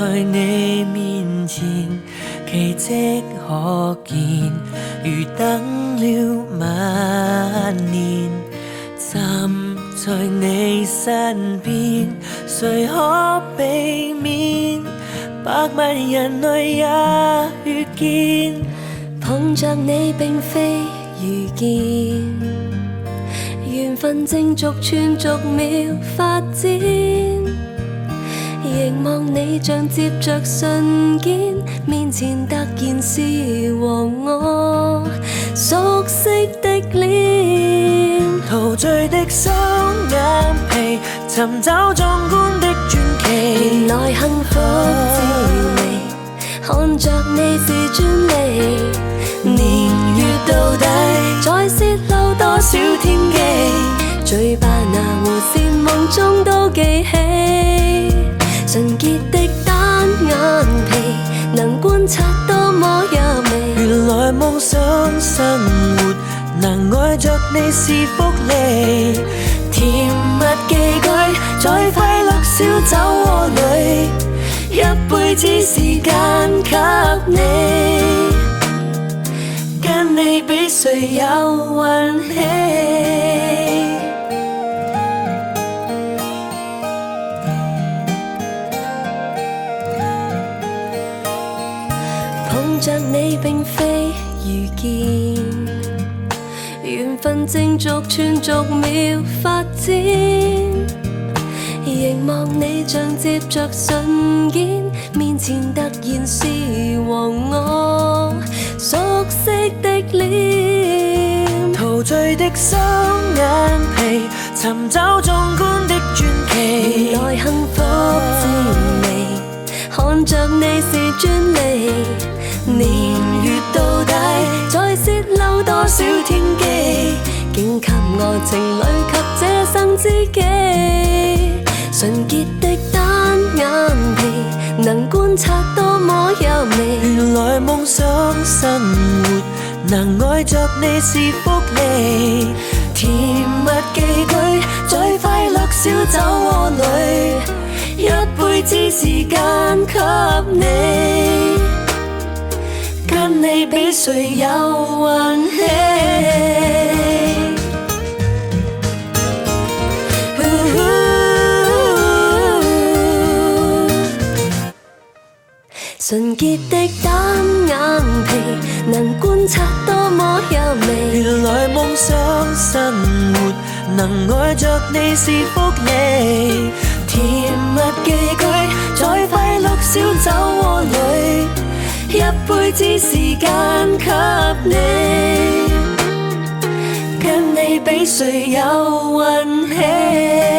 在你面前，奇迹可見，如等了萬年。站在你身邊，誰可避免？百萬人類也遇見，捧着你並非遇見，緣分正逐寸逐秒發展。凝望你像接着瞬间，面前突然是和我熟悉的脸。陶醉的双眼皮，寻找壮观的传奇。原来幸福滋味，看着你是专利。年月到底在泄露多少天机？嘴巴那弧线，梦中都记起。愛着你是福利，甜蜜寄居在快樂小酒窩裏，一輩子時間給你，跟你比誰有運氣。着你並非遇見。緣分正逐寸逐秒發展，凝望你像接着瞬間，面前突然是和我熟悉的臉，陶醉的雙眼皮，尋找縱觀的傳奇，原來幸福滋味，看着你是專利，年月到底再泄漏多少？和情侣及这生知己，纯洁的单眼皮，能观察多么优美。原来梦想生活，能爱着你是福利。甜蜜寄居在快乐小酒窝里，一辈子时间给你，跟你比谁有运气。纯洁的单眼皮，能观察多么优美。原来梦想生活能爱着你是福利，甜蜜寄居在快乐小酒窝里，一辈子时间给你，跟你比谁有运气。